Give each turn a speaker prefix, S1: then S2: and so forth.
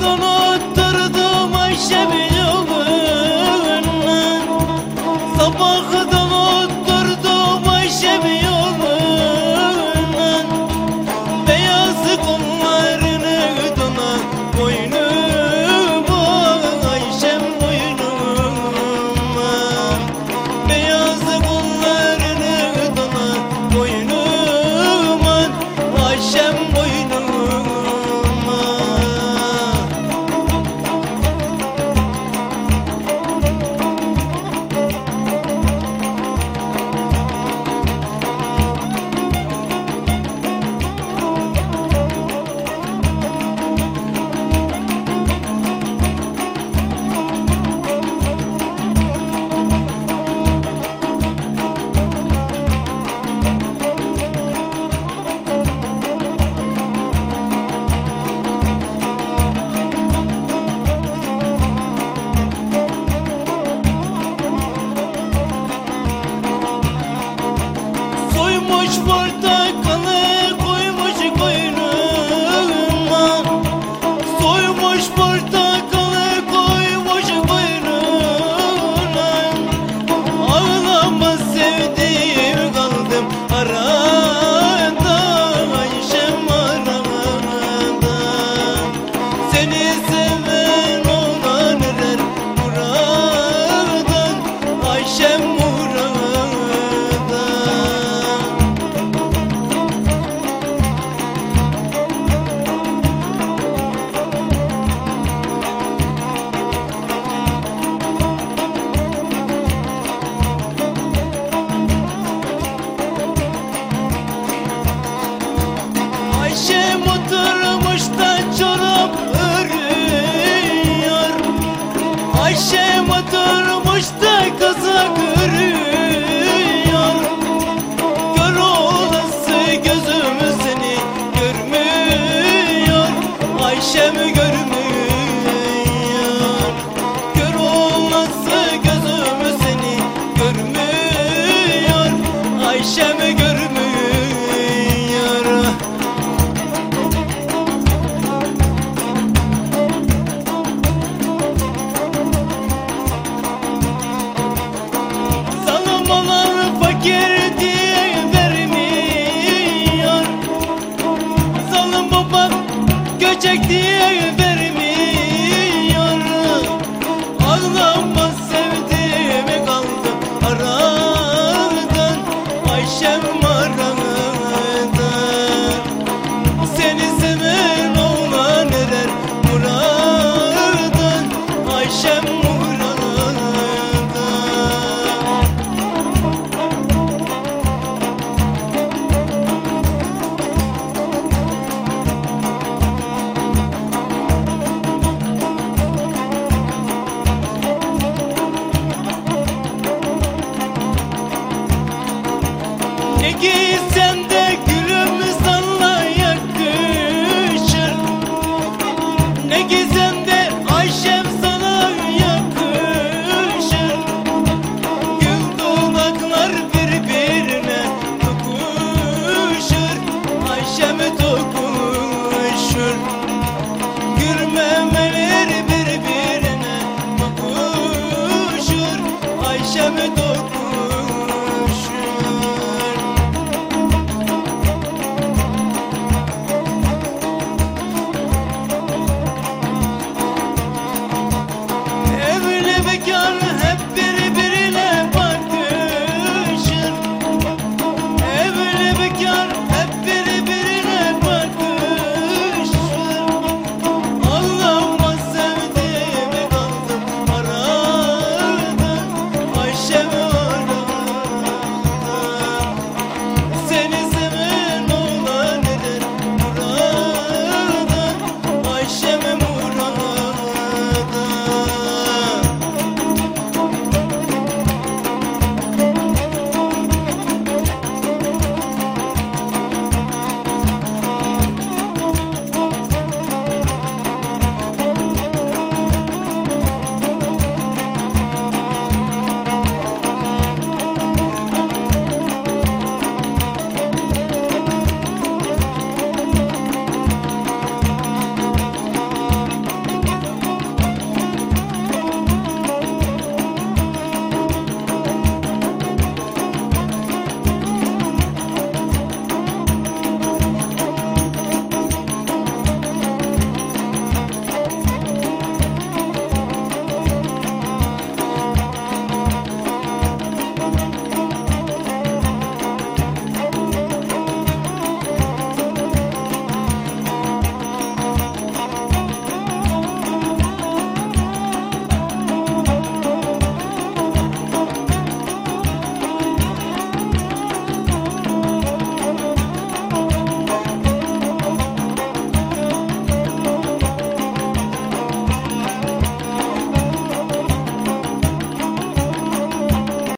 S1: Sabahdan oturdum Ayşe'min Soymuş portakalı koymuş koynuma. Soymuş portakalı Oturmuş da kazak örüyor Gör olası gözüm seni görmüyor. Ayşem görmüyor. Gör olası gözüm seni görmüyor. Ayşem çekti 咱们。